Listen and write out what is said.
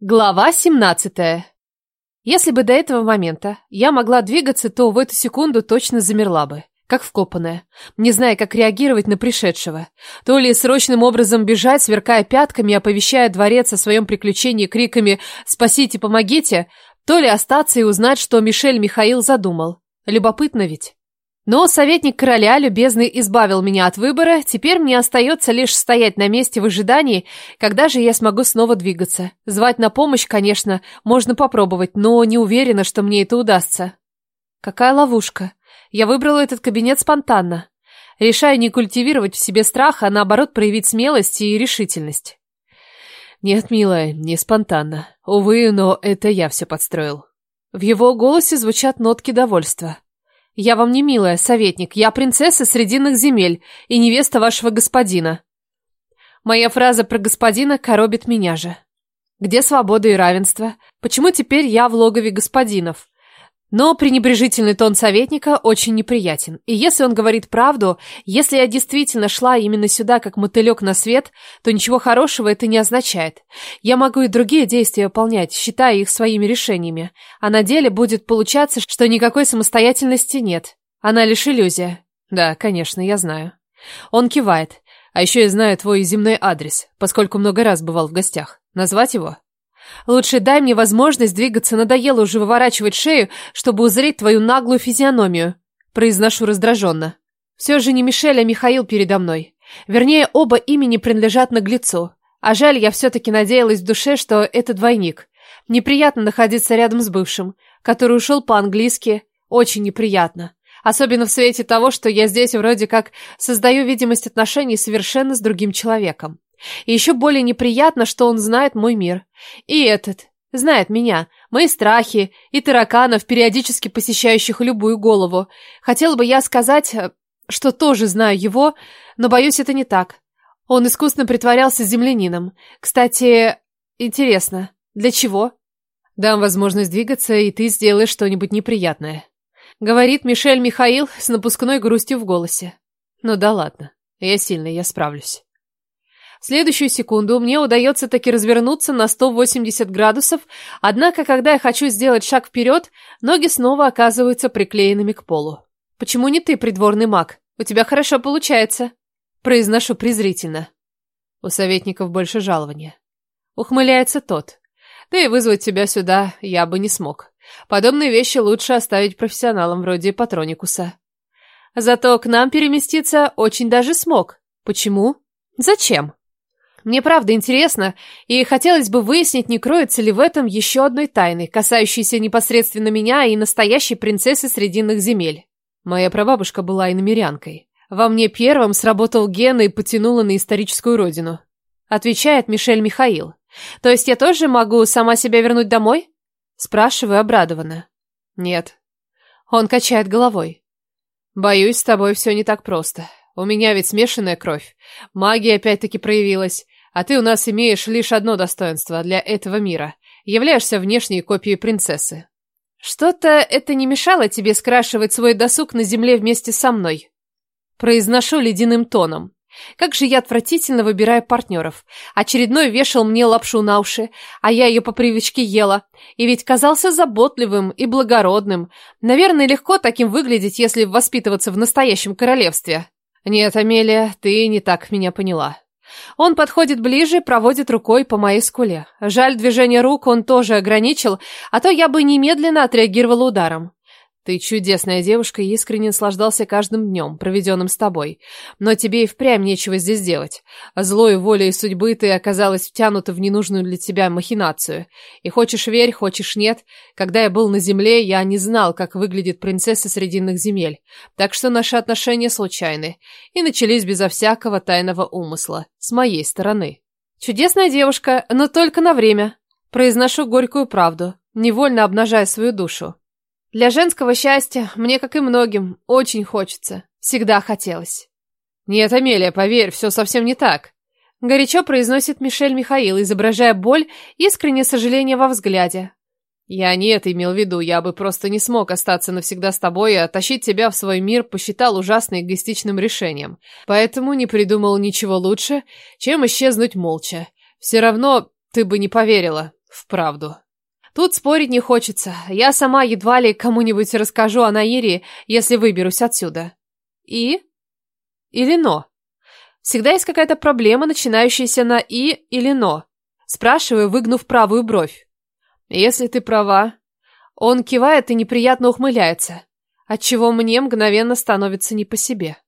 Глава 17. Если бы до этого момента я могла двигаться, то в эту секунду точно замерла бы, как вкопанная, не зная, как реагировать на пришедшего. То ли срочным образом бежать, сверкая пятками, оповещая дворец о своем приключении криками «Спасите, помогите!», то ли остаться и узнать, что Мишель Михаил задумал. Любопытно ведь. Но советник короля любезный избавил меня от выбора, теперь мне остается лишь стоять на месте в ожидании, когда же я смогу снова двигаться. Звать на помощь, конечно, можно попробовать, но не уверена, что мне это удастся. Какая ловушка. Я выбрала этот кабинет спонтанно. Решаю не культивировать в себе страх, а наоборот проявить смелость и решительность. Нет, милая, не спонтанно. Увы, но это я все подстроил. В его голосе звучат нотки довольства. «Я вам не милая, советник. Я принцесса Срединных земель и невеста вашего господина». Моя фраза про господина коробит меня же. Где свобода и равенство? Почему теперь я в логове господинов? Но пренебрежительный тон советника очень неприятен. И если он говорит правду, если я действительно шла именно сюда, как мотылек на свет, то ничего хорошего это не означает. Я могу и другие действия выполнять, считая их своими решениями. А на деле будет получаться, что никакой самостоятельности нет. Она лишь иллюзия. Да, конечно, я знаю. Он кивает. А еще я знаю твой земной адрес, поскольку много раз бывал в гостях. Назвать его? Лучше дай мне возможность двигаться, надоело уже выворачивать шею, чтобы узреть твою наглую физиономию. Произношу раздраженно. Все же не Мишель, а Михаил передо мной. Вернее, оба имени принадлежат наглецу. А жаль, я все-таки надеялась в душе, что это двойник. Неприятно находиться рядом с бывшим, который ушел по-английски. Очень неприятно. Особенно в свете того, что я здесь вроде как создаю видимость отношений совершенно с другим человеком. И еще более неприятно, что он знает мой мир. И этот. Знает меня, мои страхи и тараканов, периодически посещающих любую голову. Хотела бы я сказать, э, что тоже знаю его, но боюсь, это не так. Он искусно притворялся землянином. Кстати, интересно, для чего? Дам возможность двигаться, и ты сделаешь что-нибудь неприятное. Говорит Мишель Михаил с напускной грустью в голосе. Ну да ладно, я сильный, я справлюсь. В следующую секунду мне удается таки развернуться на 180 градусов, однако, когда я хочу сделать шаг вперед, ноги снова оказываются приклеенными к полу. «Почему не ты, придворный маг? У тебя хорошо получается», — произношу презрительно. «У советников больше жалования». Ухмыляется тот. «Да и вызвать тебя сюда я бы не смог. Подобные вещи лучше оставить профессионалам вроде Патроникуса». Зато к нам переместиться очень даже смог. Почему? Зачем? Мне правда интересно, и хотелось бы выяснить, не кроется ли в этом еще одной тайны, касающейся непосредственно меня и настоящей принцессы Срединных земель. Моя прабабушка была иномерянкой. Во мне первым сработал ген и потянула на историческую родину. Отвечает Мишель Михаил. То есть я тоже могу сама себя вернуть домой? Спрашиваю обрадованно. Нет. Он качает головой. Боюсь, с тобой все не так просто. У меня ведь смешанная кровь. Магия опять-таки проявилась. А ты у нас имеешь лишь одно достоинство для этого мира. Являешься внешней копией принцессы. Что-то это не мешало тебе скрашивать свой досуг на земле вместе со мной. Произношу ледяным тоном. Как же я отвратительно выбираю партнеров. Очередной вешал мне лапшу на уши, а я ее по привычке ела. И ведь казался заботливым и благородным. Наверное, легко таким выглядеть, если воспитываться в настоящем королевстве. «Нет, Амелия, ты не так меня поняла». Он подходит ближе, проводит рукой по моей скуле. Жаль, движение рук он тоже ограничил, а то я бы немедленно отреагировала ударом. Ты чудесная девушка и искренне наслаждался каждым днем, проведенным с тобой. Но тебе и впрямь нечего здесь делать. Злой волей судьбы ты оказалась втянута в ненужную для тебя махинацию. И хочешь верь, хочешь нет. Когда я был на земле, я не знал, как выглядит принцесса Срединных земель. Так что наши отношения случайны. И начались безо всякого тайного умысла. С моей стороны. Чудесная девушка, но только на время. Произношу горькую правду, невольно обнажая свою душу. Для женского счастья мне, как и многим, очень хочется. Всегда хотелось. Нет, Амелия, поверь, все совсем не так. Горячо произносит Мишель Михаил, изображая боль и искреннее сожаление во взгляде. Я не это имел в виду, я бы просто не смог остаться навсегда с тобой, а тащить тебя в свой мир посчитал ужасно эгоистичным решением. Поэтому не придумал ничего лучше, чем исчезнуть молча. Все равно ты бы не поверила. Вправду. Тут спорить не хочется. Я сама едва ли кому-нибудь расскажу о Наире, если выберусь отсюда. И? Или но? Всегда есть какая-то проблема, начинающаяся на «и» или «но». Спрашиваю, выгнув правую бровь. Если ты права. Он кивает и неприятно ухмыляется, отчего мне мгновенно становится не по себе.